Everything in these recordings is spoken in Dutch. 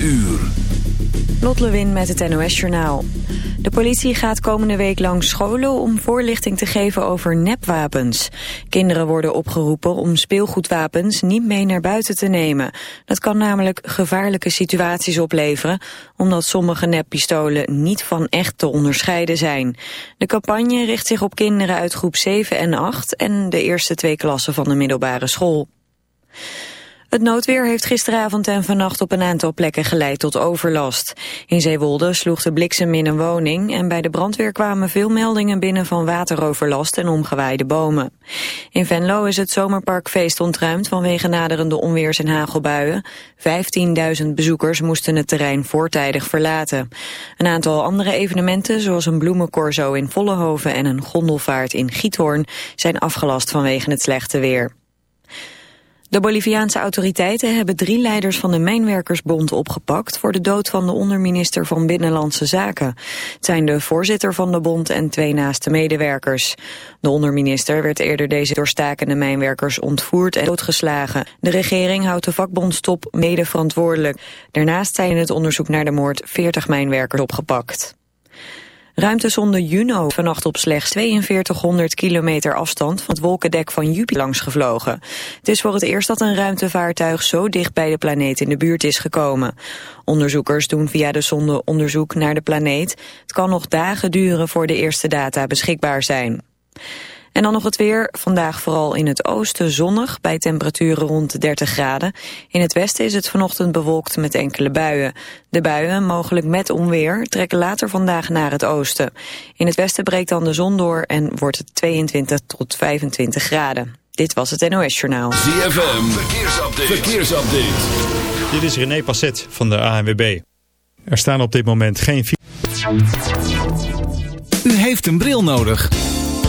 uur. Lot Lewin met het NOS Journaal. De politie gaat komende week langs scholen om voorlichting te geven over nepwapens. Kinderen worden opgeroepen om speelgoedwapens niet mee naar buiten te nemen. Dat kan namelijk gevaarlijke situaties opleveren, omdat sommige neppistolen niet van echt te onderscheiden zijn. De campagne richt zich op kinderen uit groep 7 en 8 en de eerste twee klassen van de middelbare school. Het noodweer heeft gisteravond en vannacht op een aantal plekken geleid tot overlast. In Zeewolde sloeg de bliksem in een woning en bij de brandweer kwamen veel meldingen binnen van wateroverlast en omgewaaide bomen. In Venlo is het zomerparkfeest ontruimd vanwege naderende onweers- en hagelbuien. 15.000 bezoekers moesten het terrein voortijdig verlaten. Een aantal andere evenementen zoals een bloemencorso in Vollenhoven en een gondelvaart in Giethoorn zijn afgelast vanwege het slechte weer. De Boliviaanse autoriteiten hebben drie leiders van de Mijnwerkersbond opgepakt voor de dood van de onderminister van Binnenlandse Zaken. Het zijn de voorzitter van de bond en twee naaste medewerkers. De onderminister werd eerder deze doorstakende mijnwerkers ontvoerd en doodgeslagen. De regering houdt de vakbondstop mede verantwoordelijk. Daarnaast zijn in het onderzoek naar de moord 40 mijnwerkers opgepakt. Ruimtesonde Juno vannacht op slechts 4200 kilometer afstand van het wolkendek van Jupiter langs gevlogen. Het is voor het eerst dat een ruimtevaartuig zo dicht bij de planeet in de buurt is gekomen. Onderzoekers doen via de sonde onderzoek naar de planeet. Het kan nog dagen duren voor de eerste data beschikbaar zijn. En dan nog het weer. Vandaag vooral in het oosten zonnig bij temperaturen rond de 30 graden. In het westen is het vanochtend bewolkt met enkele buien. De buien, mogelijk met onweer, trekken later vandaag naar het oosten. In het westen breekt dan de zon door en wordt het 22 tot 25 graden. Dit was het NOS Journaal. ZFM, verkeersupdate. verkeersupdate. Dit is René Passet van de ANWB. Er staan op dit moment geen... U heeft een bril nodig.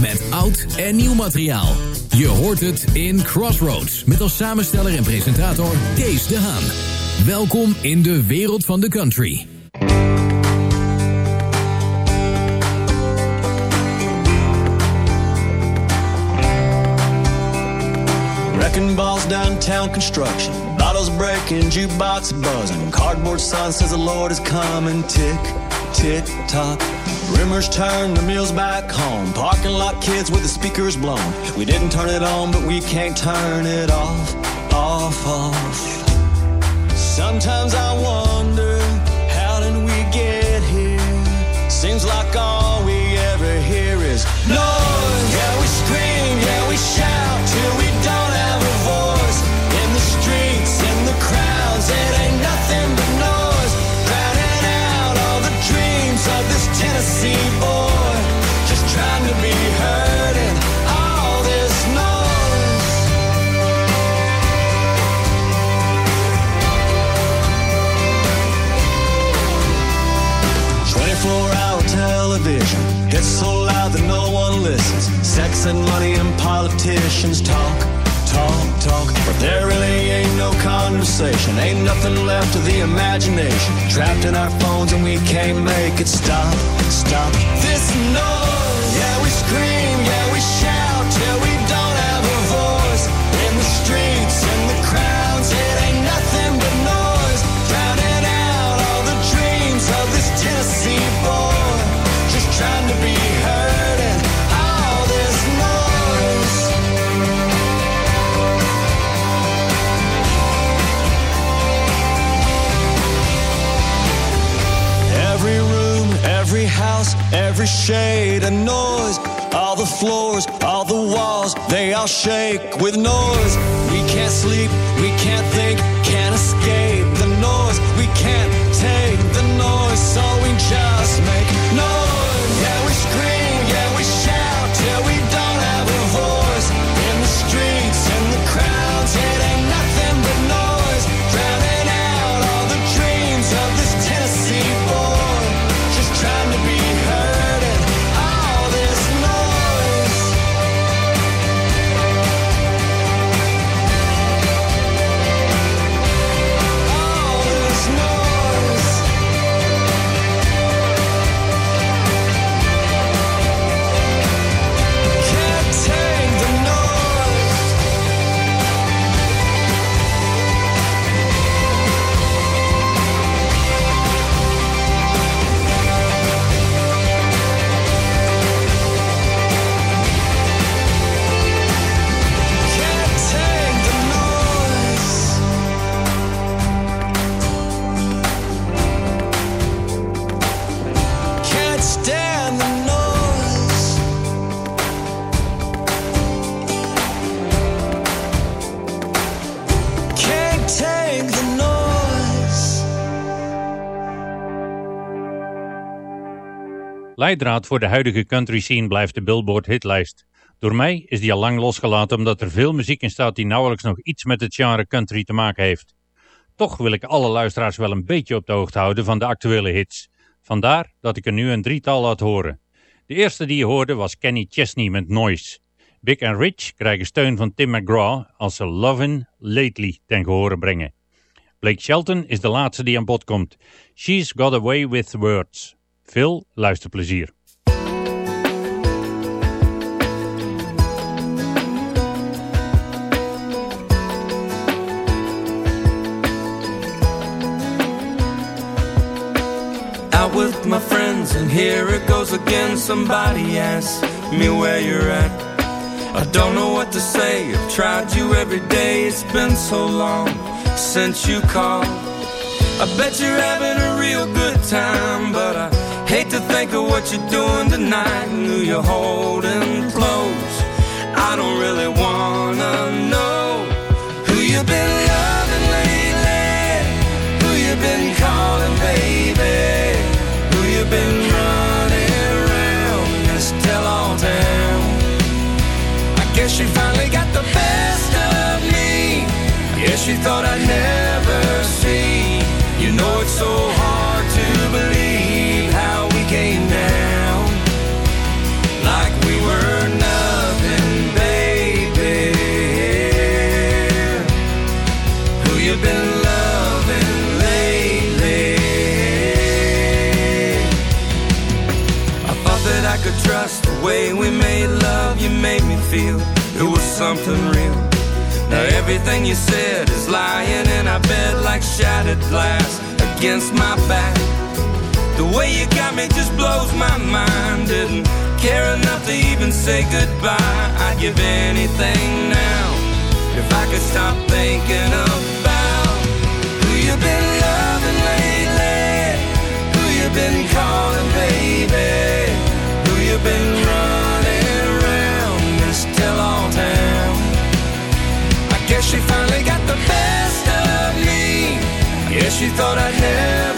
Met oud en nieuw materiaal. Je hoort het in Crossroads. Met als samensteller en presentator Kees de Haan. Welkom in de wereld van de country. Wrecking balls downtown construction. Bottles breaking, jukebox buzzing. Cardboard sign says the Lord is coming. Tick, tick, tock. Rimmers turn the mills back home. Parking lot kids with the speakers blown. We didn't turn it on, but we can't turn it off, off, off. Sometimes I wonder, how did we get here? Seems like all we ever hear is noise. And money and politicians talk, talk, talk. But there really ain't no conversation Ain't nothing left of the imagination. Trapped in our phones and we can't make it stop, stop. This noise, yeah we scream, yeah we shout shade and noise. All the floors, all the walls, they all shake with noise. We can't sleep, we can't think, can't escape the noise. We can't take Leidraad voor de huidige country scene blijft de Billboard hitlijst. Door mij is die al lang losgelaten omdat er veel muziek in staat die nauwelijks nog iets met het genre country te maken heeft. Toch wil ik alle luisteraars wel een beetje op de hoogte houden van de actuele hits. Vandaar dat ik er nu een drietal laat horen. De eerste die je hoorde was Kenny Chesney met Noise. Big and Rich krijgen steun van Tim McGraw als ze Lovin' Lately ten gehore brengen. Blake Shelton is de laatste die aan bod komt. She's Got Away With Words. Veel luisterplezier. Out with my friends, and here it goes again. Somebody asks me where you're at. I don't know what to say. I've tried you every day. It's been so long since you called. I bet you're having a real good time, but I what you're doing tonight and who you're holding close. I don't really wanna know who you've been loving lately, who you've been calling baby, who you've been running around this tell-all town. I guess you finally got the best of me. Guess you thought I'd feel it was something real. Now everything you said is lying in our bed like shattered glass against my back. The way you got me just blows my mind. Didn't care enough to even say goodbye. I'd give anything now if I could stop thinking about she thought I'd never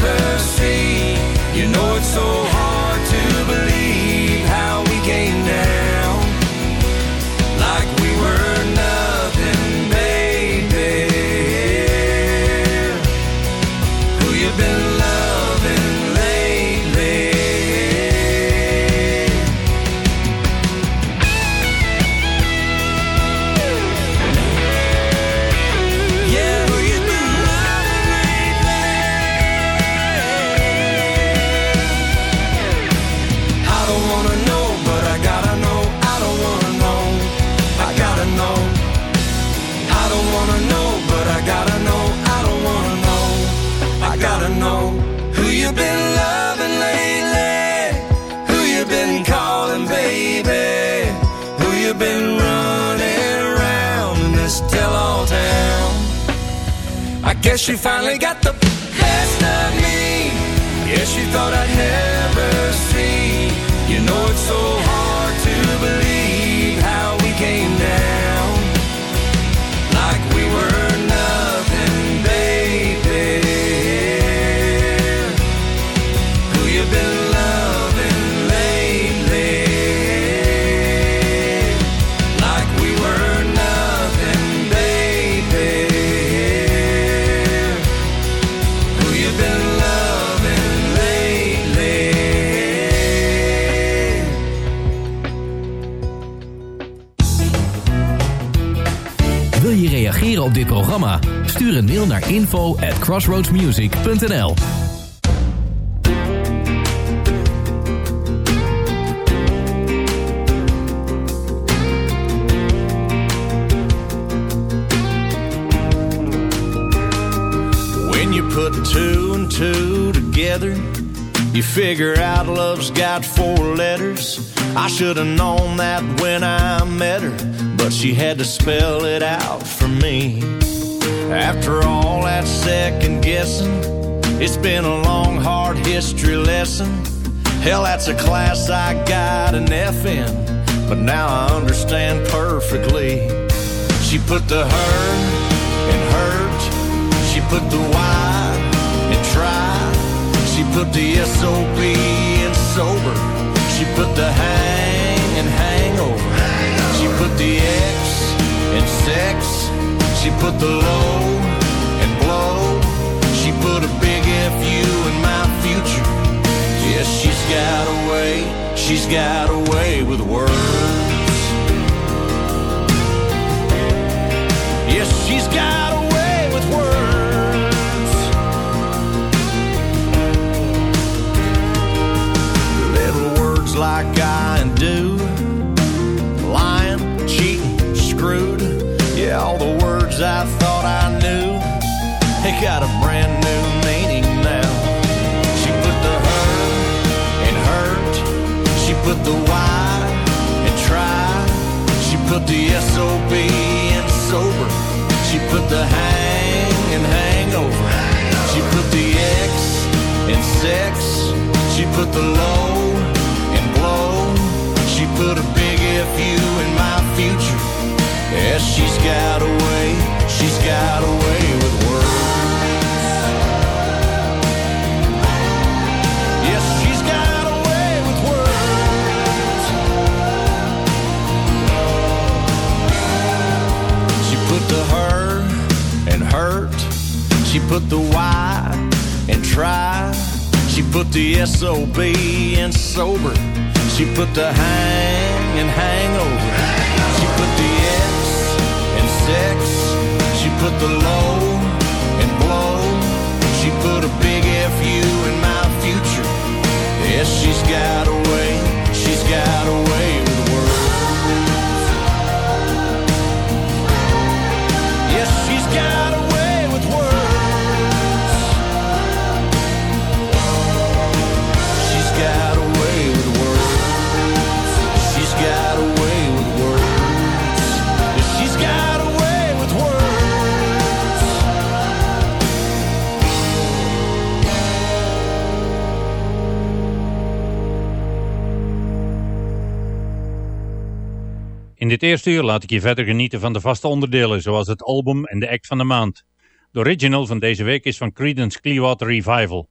Guess she finally got the best of me. Yeah, she thought I'd never see. You know it's so op dit programma? Stuur een mail naar info at crossroadsmusic.nl When you put two and two together, you figure out love's got four letters. I should have known that when I met her, but she had to spell it out for me. After all that second guessing, it's been a long, hard history lesson. Hell, that's a class I got an F in, but now I understand perfectly. She put the her in hurt. She put the Y in try. She put the SOB in sober. She put the hang in hangover. She put the X in sex. She put the low in blow. She put a big FU in my future. Yes, she's got a way. She's got a way with words. Yes, she's got a like I do, lying, cheating, screwed. Yeah, all the words I thought I knew, they got a brand new meaning now. She put the her in hurt. She put the Y in try. She put the SOB in sober. She put the hang in hangover. She put the X in sex. She put the low She put the Y and try. She put the SOB in sober. She put the hang and hangover. She put the X in sex. She put the low in blow. She put a big FU in my future. Yes, she's got a way. She's got a way with words. Yes, she's got In dit eerste uur laat ik je verder genieten van de vaste onderdelen, zoals het album en de act van de maand. De original van deze week is van Creedence Clearwater Revival.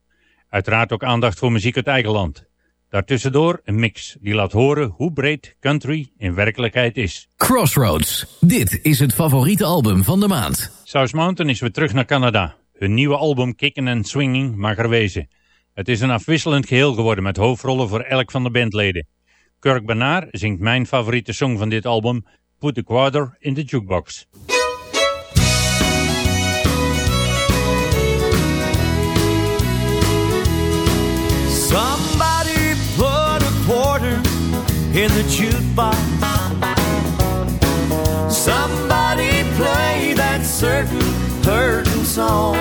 Uiteraard ook aandacht voor muziek uit eigen land. Daartussendoor een mix die laat horen hoe breed country in werkelijkheid is. Crossroads. Dit is het favoriete album van de maand. South Mountain is weer terug naar Canada. Hun nieuwe album Kickin' and Swinging mag er wezen. Het is een afwisselend geheel geworden met hoofdrollen voor elk van de bandleden. Kirk Bernard zingt mijn favoriete song van dit album, Put the Quarter in the Jukebox. Somebody put a quarter in the jukebox. Somebody play that certain hurting song.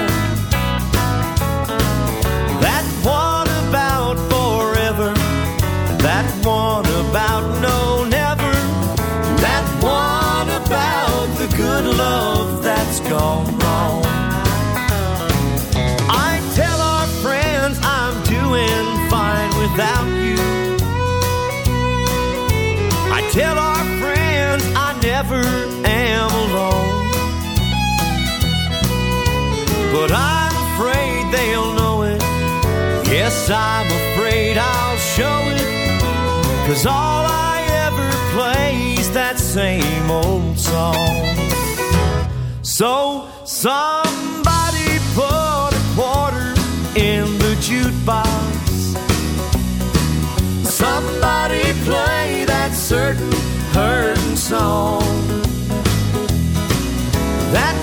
tell our friends I never am alone. But I'm afraid they'll know it. Yes, I'm afraid I'll show it. Cause all I ever play is that same old song. So somebody put a quarter in the jukebox certain hurting song. That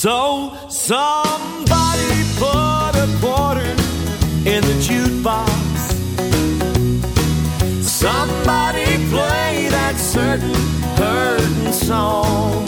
So somebody put a quarter in the jukebox. Somebody play that certain hurting song.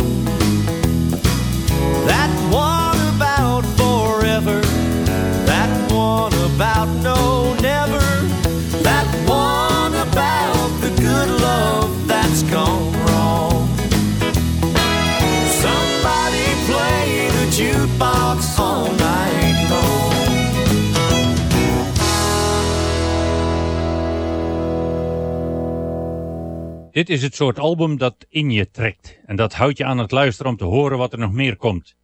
Dit is het soort album dat in je trekt en dat houdt je aan het luisteren om te horen wat er nog meer komt.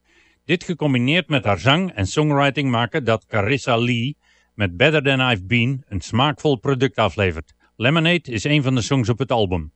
Dit gecombineerd met haar zang en songwriting maken dat Carissa Lee met Better Than I've Been een smaakvol product aflevert. Lemonade is een van de songs op het album.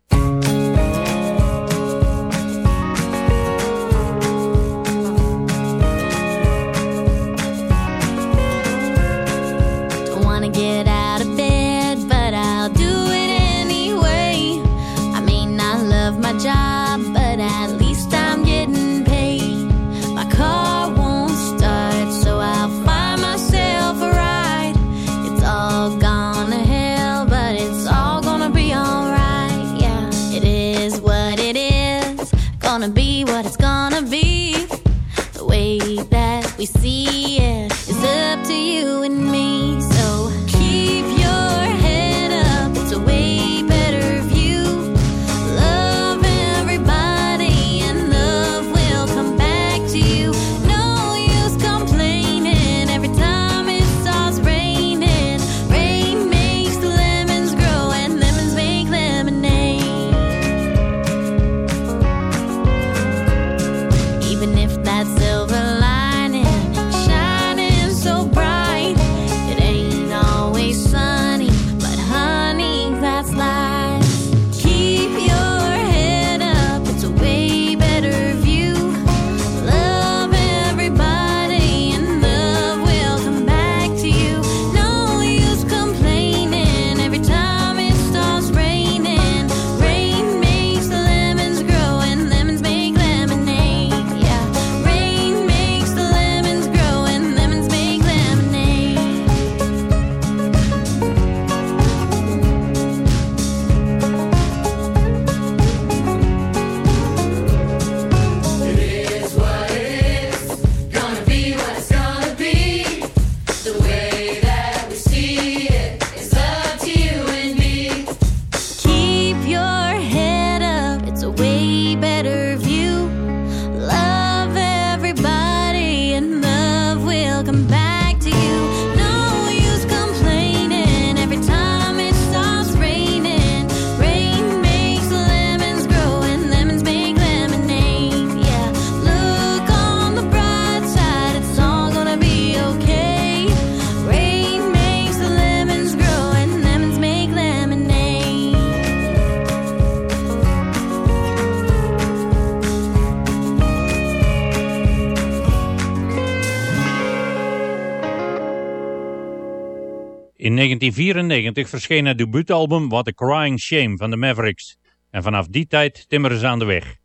1994 verscheen het debuutalbum What a Crying Shame van de Mavericks. En vanaf die tijd timmeren ze aan de weg.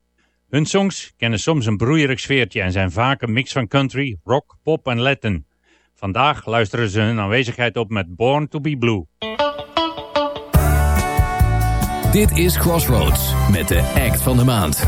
Hun songs kennen soms een broeierig sfeertje en zijn vaak een mix van country, rock, pop en Latin. Vandaag luisteren ze hun aanwezigheid op met Born to be Blue. Dit is Crossroads met de act van de maand.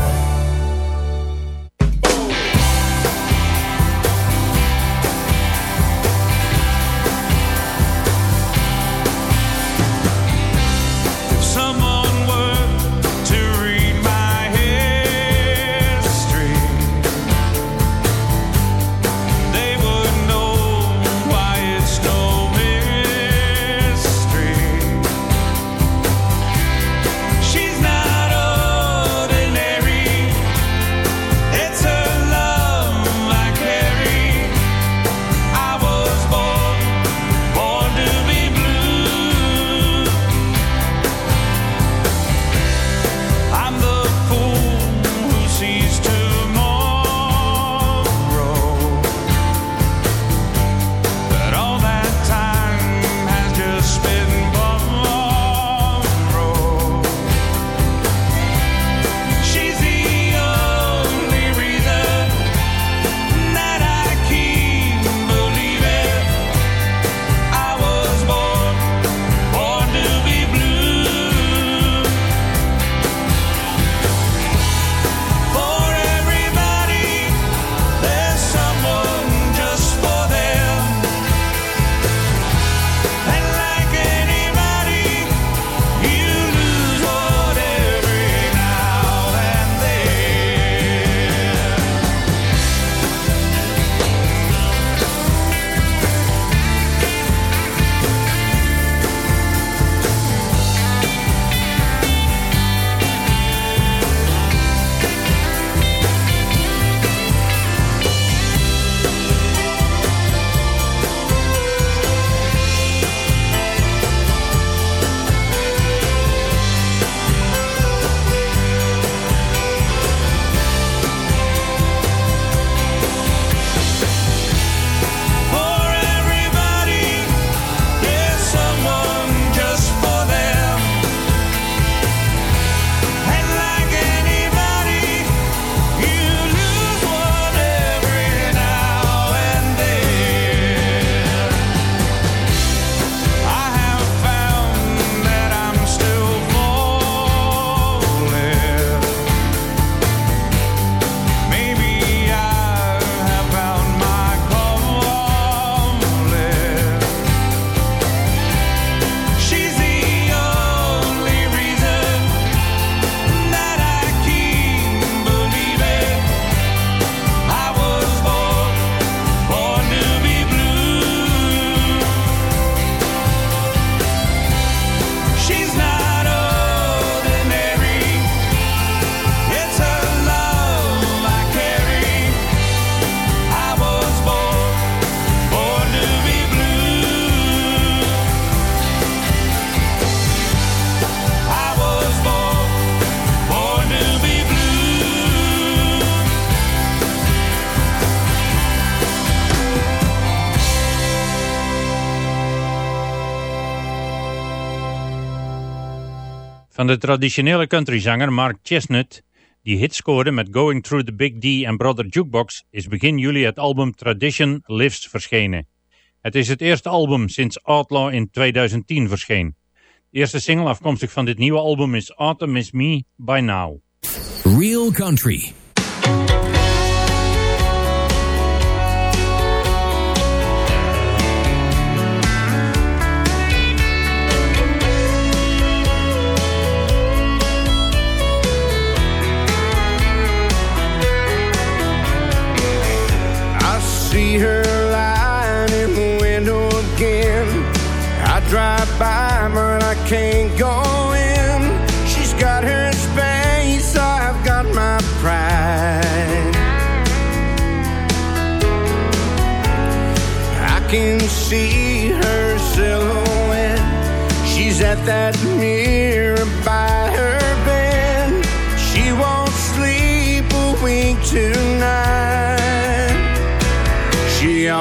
Van de traditionele countryzanger Mark Chestnut, die hits scoorde met Going Through the Big D en Brother Jukebox, is begin juli het album Tradition Lives verschenen. Het is het eerste album sinds Outlaw in 2010 verscheen. De eerste single afkomstig van dit nieuwe album is Autumn Is Me By Now. Real Country see her lying in the window again. I drive by, but I can't go in. She's got her space, I've got my pride. I can see her silhouette. She's at that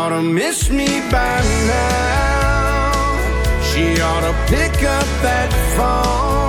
ought to miss me by now. She ought to pick up that phone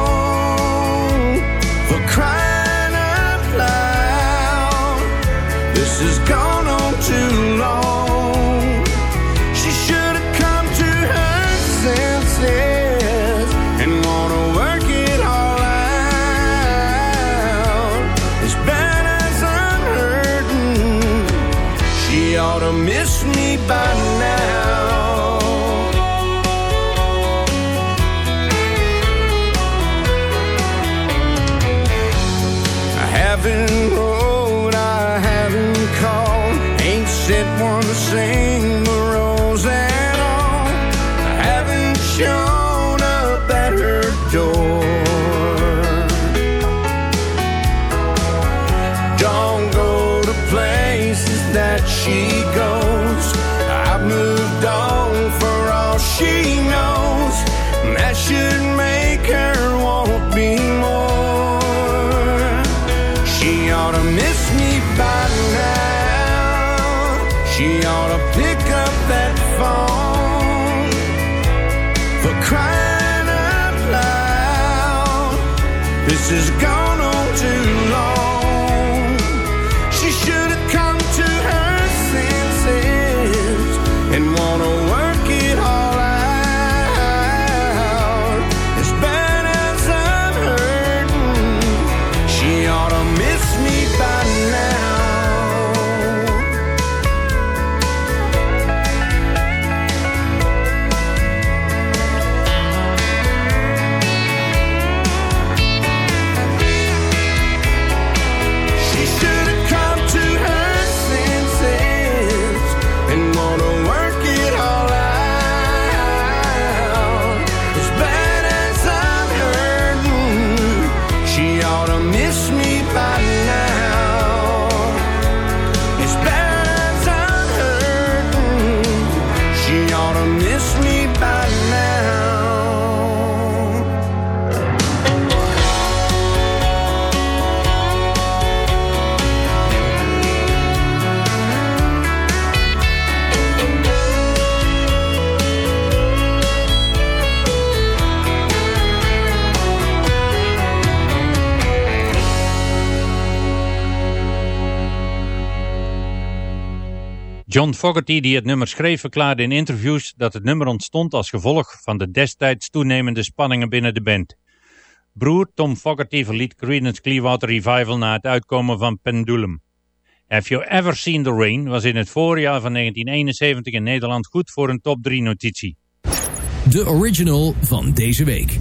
John Fogerty, die het nummer schreef, verklaarde in interviews dat het nummer ontstond als gevolg van de destijds toenemende spanningen binnen de band. Broer Tom Fogerty verliet Creedence Clearwater Revival na het uitkomen van Pendulum. Have You Ever Seen The Rain was in het voorjaar van 1971 in Nederland goed voor een top 3 notitie. De original van deze week.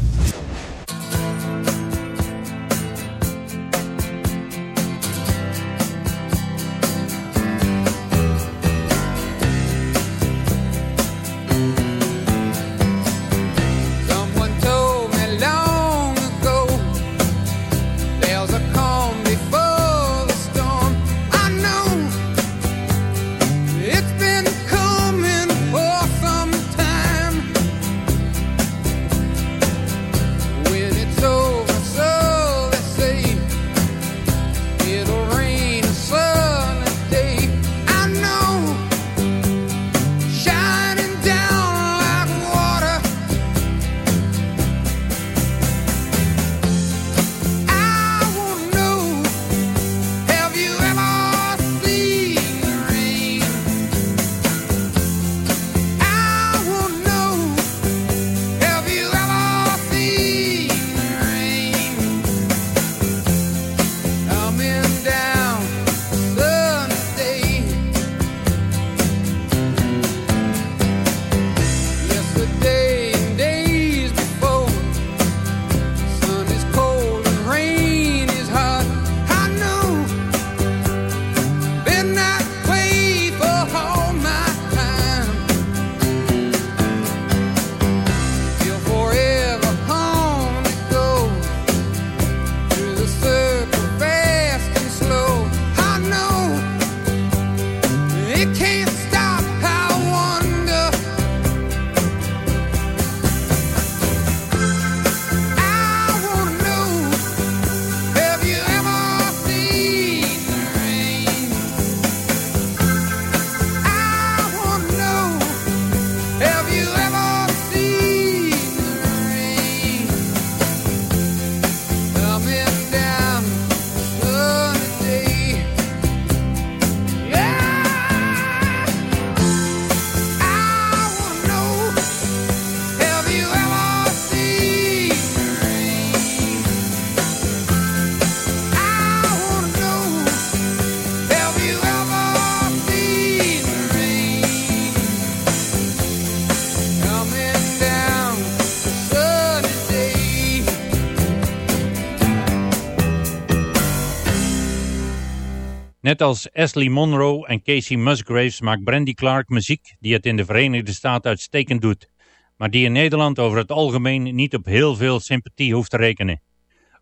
Net als Ashley Monroe en Casey Musgraves maakt Brandy Clark muziek die het in de Verenigde Staten uitstekend doet, maar die in Nederland over het algemeen niet op heel veel sympathie hoeft te rekenen.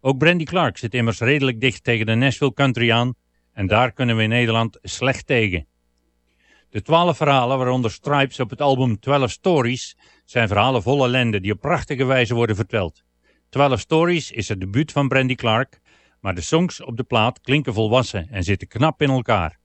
Ook Brandy Clark zit immers redelijk dicht tegen de Nashville Country aan en daar kunnen we in Nederland slecht tegen. De twaalf verhalen, waaronder Stripes op het album 12 Stories, zijn verhalen vol ellende die op prachtige wijze worden verteld. 12 Stories is het debuut van Brandy Clark, maar de songs op de plaat klinken volwassen en zitten knap in elkaar.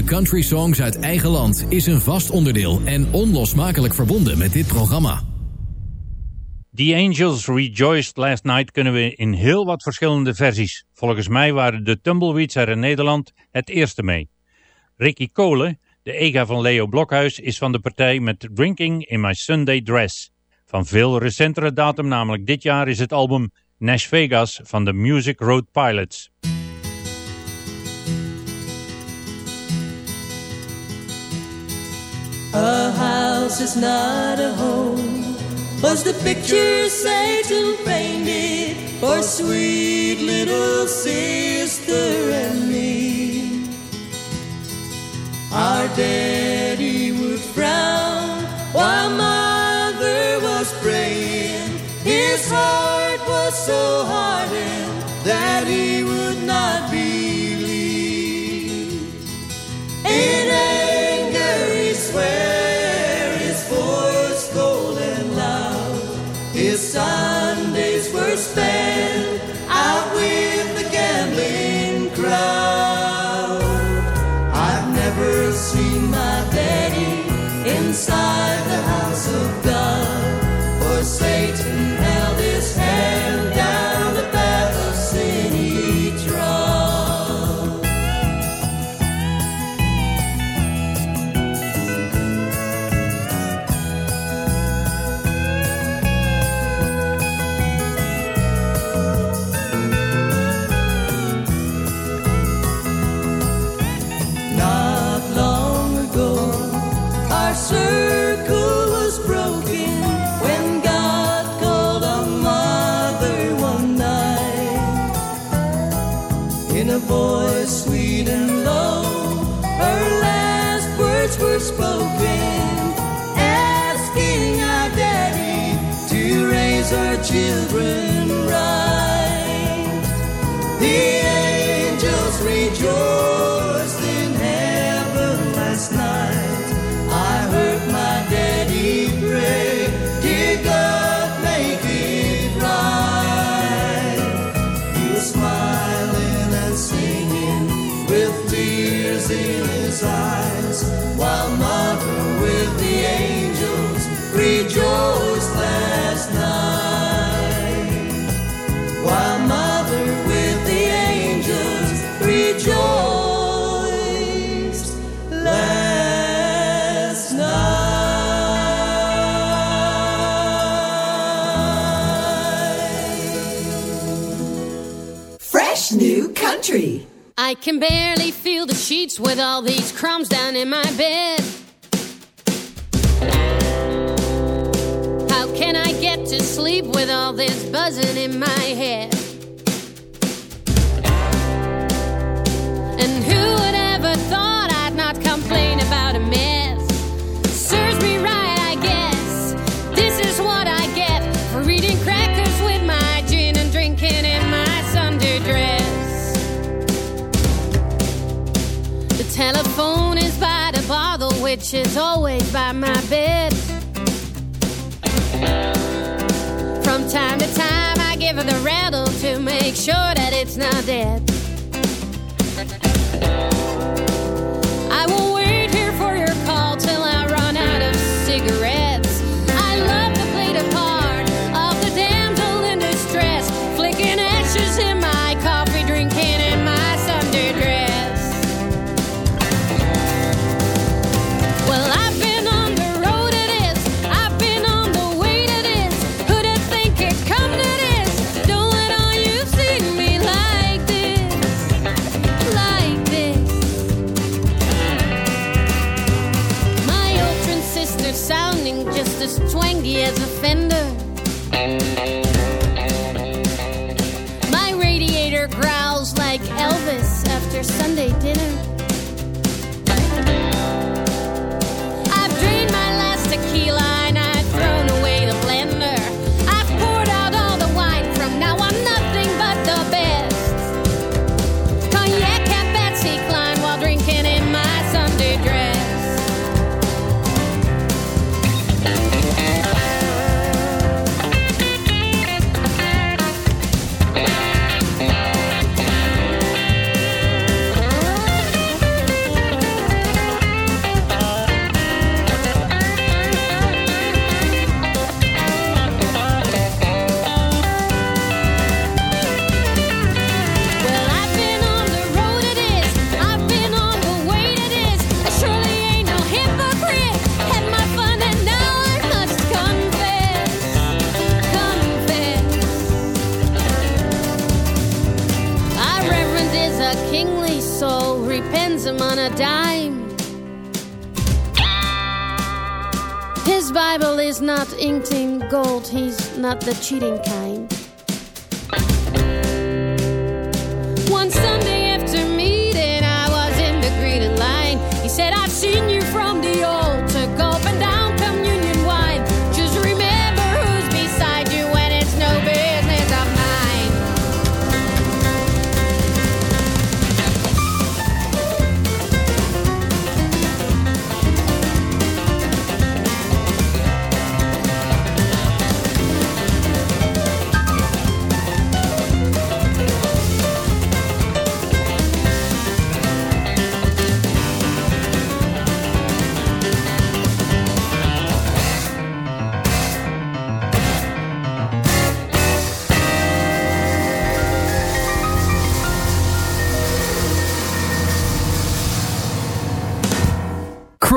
Blokje country songs uit eigen land is een vast onderdeel en onlosmakelijk verbonden met dit programma. The Angels Rejoiced Last Night kunnen we in heel wat verschillende versies. Volgens mij waren de Tumbleweeds er in Nederland het eerste mee. Ricky Cole, de ega van Leo Blokhuis, is van de partij met Drinking in My Sunday Dress. Van veel recentere datum, namelijk dit jaar, is het album Nash Vegas van de Music Road Pilots. House is not a home, was the picture Satan painted for sweet little sister and me. Our daddy would frown while mother was praying. His heart was so hardened that he I can barely feel the sheets with all these crumbs down in my bed. How can I get to sleep with all this buzzing in my head? which is always by my bed. From time to time, I give her the rattle to make sure that it's not dead. the cheating cat.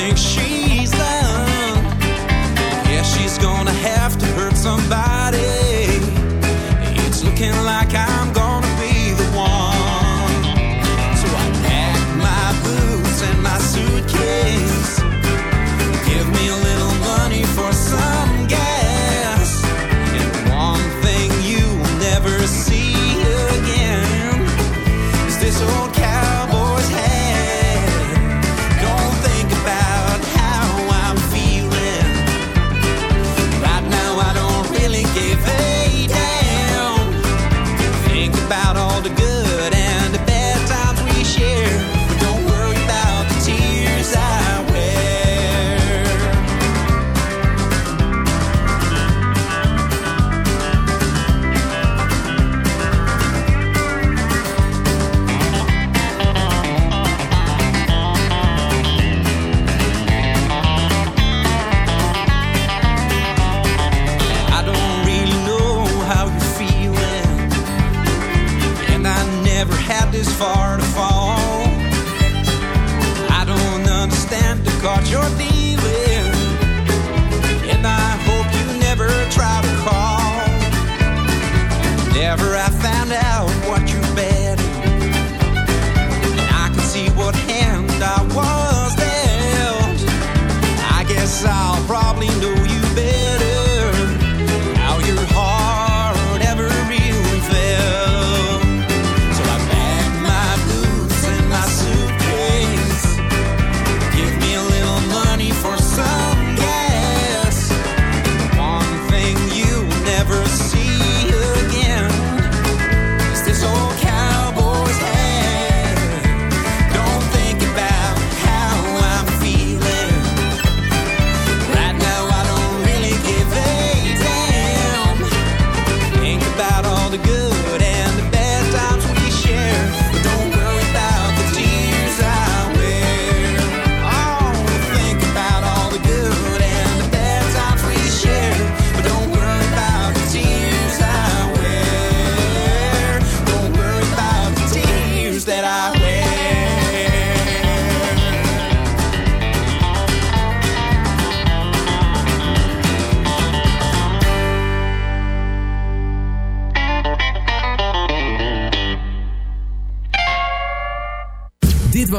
think she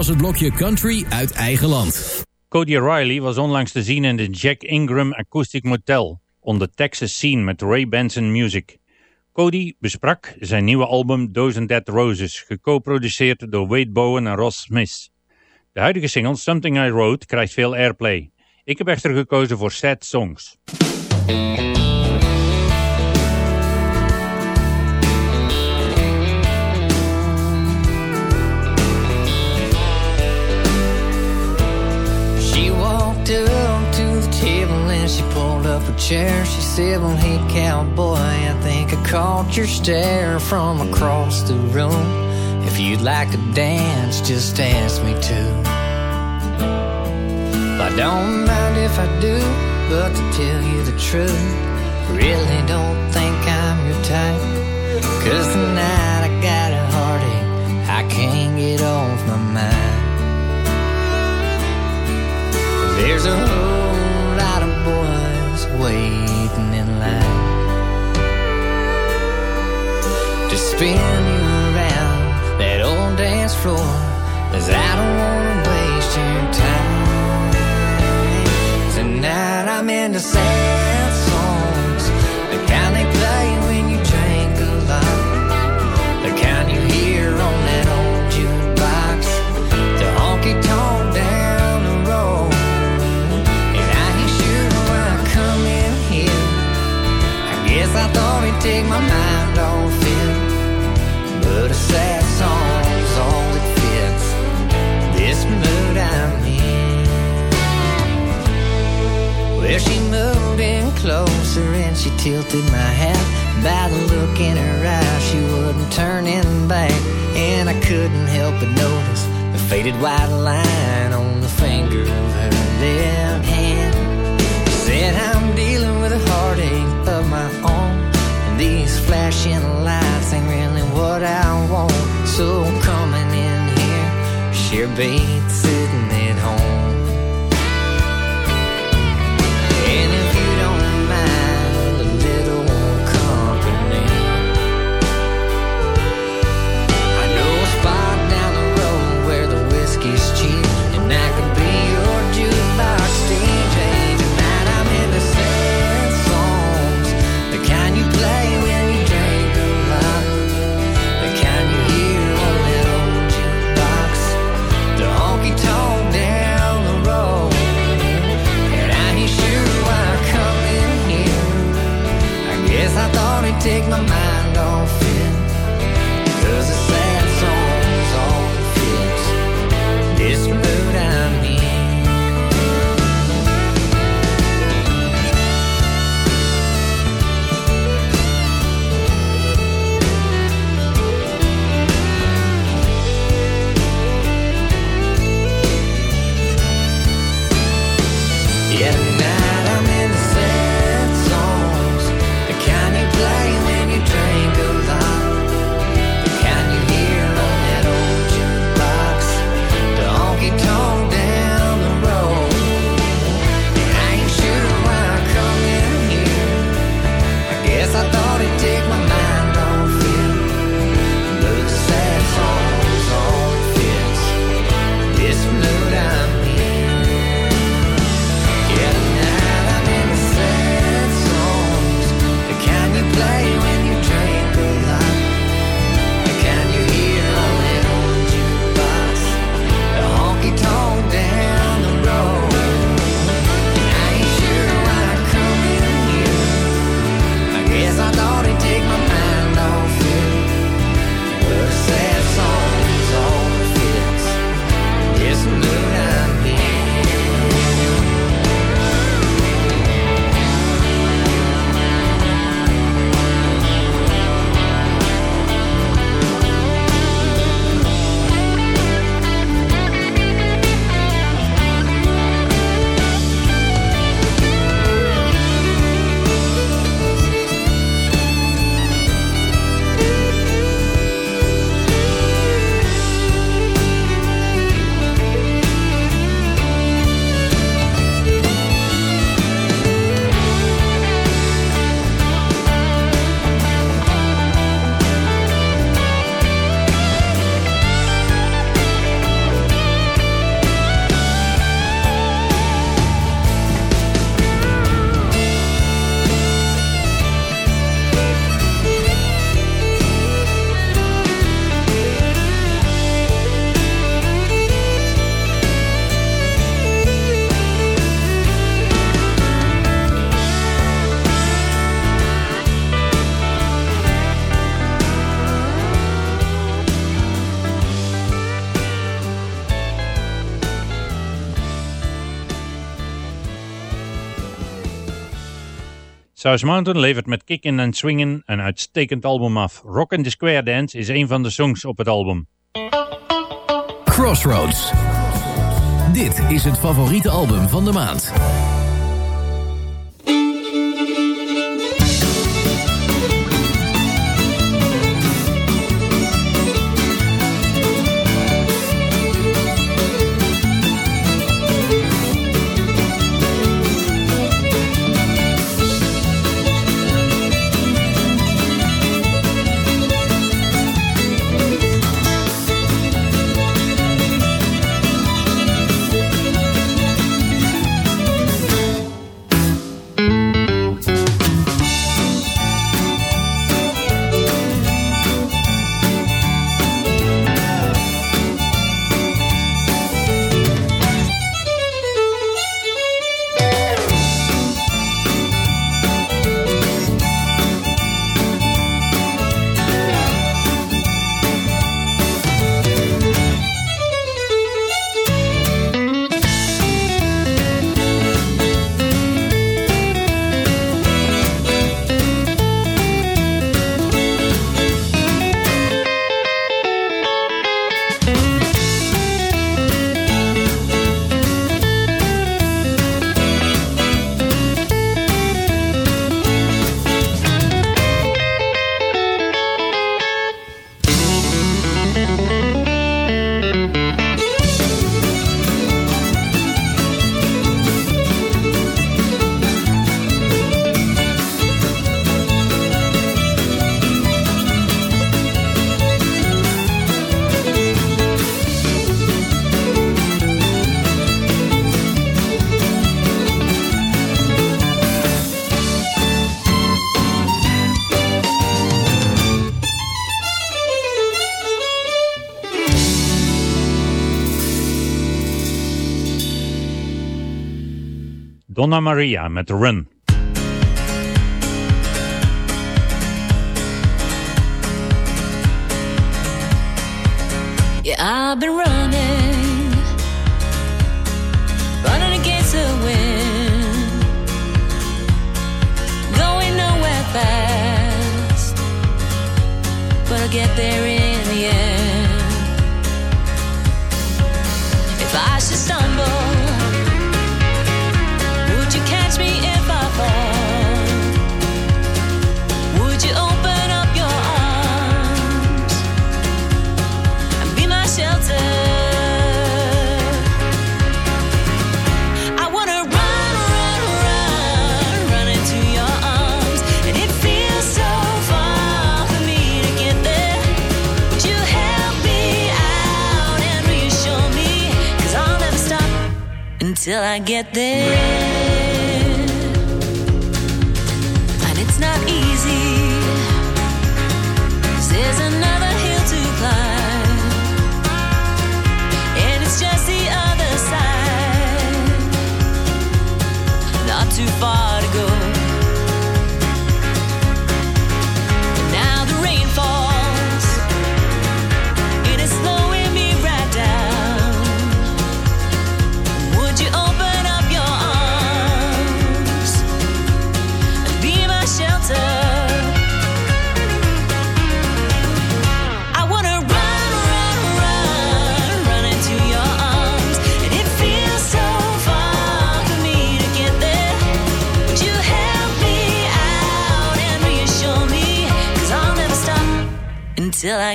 was het blokje country uit eigen land. Cody Riley was onlangs te zien in de Jack Ingram Acoustic Motel onder Texas Scene met Ray Benson Music. Cody besprak zijn nieuwe album Those and Dead Roses, geco-produceerd door Wade Bowen en Ross Smith. De huidige single Something I Wrote krijgt veel airplay. Ik heb echter gekozen voor Sad Songs. She pulled up a chair. She said, Well, hey, cowboy, I think I caught your stare from across the room. If you'd like to dance, just ask me to. I don't mind if I do, but to tell you the truth, really don't think I'm your type. Cause tonight I got a heartache I can't get off my mind. There's a waiting in line to spin you around that old dance floor. Cause I don't wanna waste your time. Tonight I'm into sad songs, tilted my hat. By the look in her eyes, she wouldn't turn in back. And I couldn't help but notice the faded white line on the finger of her left hand. Said I'm dealing with a heartache of my own. And these flashing lights ain't really what I want. So I'm coming in here, share bait South Mountain levert met kicken en swingen een uitstekend album af. Rock and the Square Dance is een van de songs op het album. Crossroads. Dit is het favoriete album van de maand. Donna Maria met Run.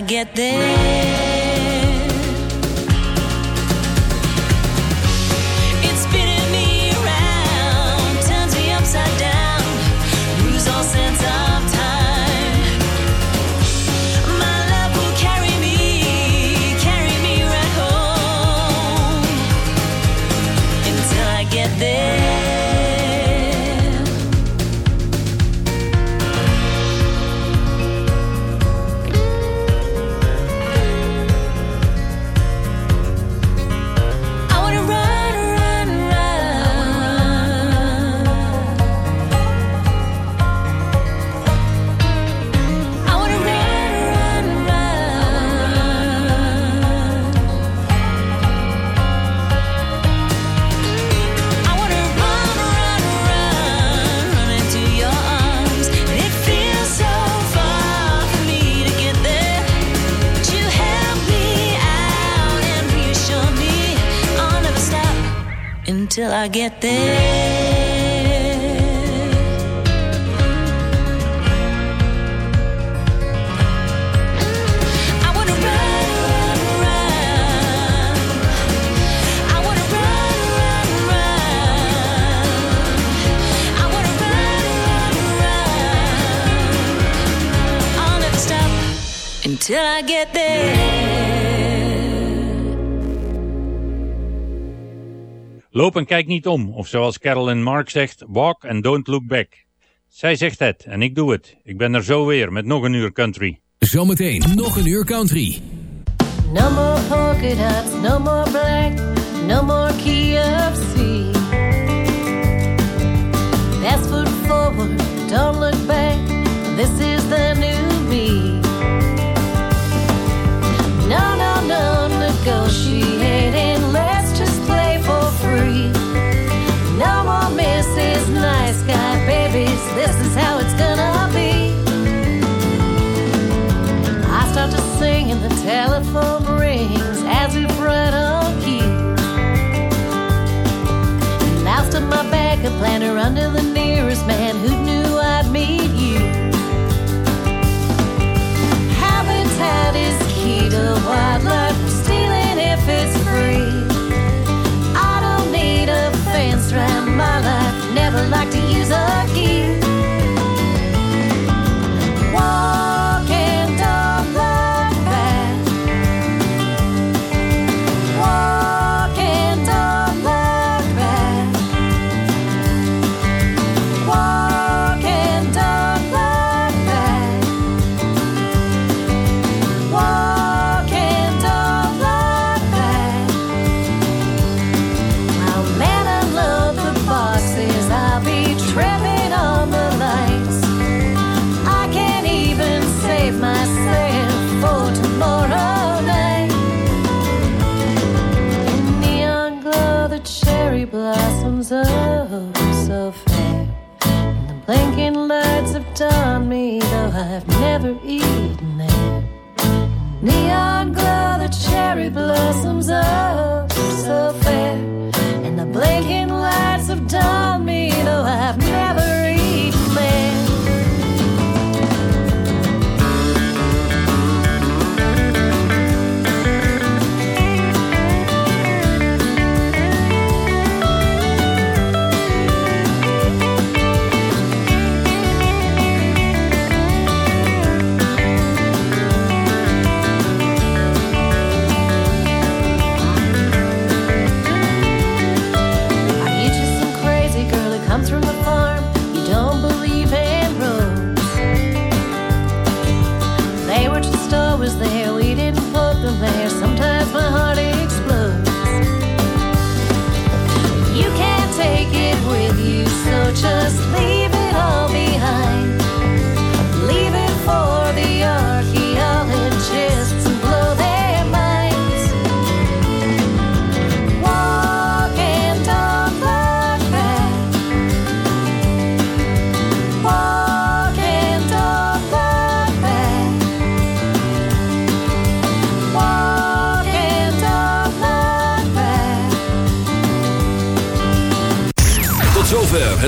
get there until I get there. Loop en kijk niet om, of zoals Carolyn Mark zegt, walk and don't look back. Zij zegt het en ik doe het. Ik ben er zo weer met nog een uur country. Zometeen nog een uur country. No more polka dots, no more black, no more key of C. Fast foot forward, don't look back. This is the new telephone rings as we on key. Loused up my backup planner under the nearest man who knew I'd meet you. Habitat is key to wildlife. Blossoms oh so fair. And the blinking lights have done me, though I've never eaten there. Neon glow, the cherry blossoms oh so fair. And the blinking lights have done me, though I've never just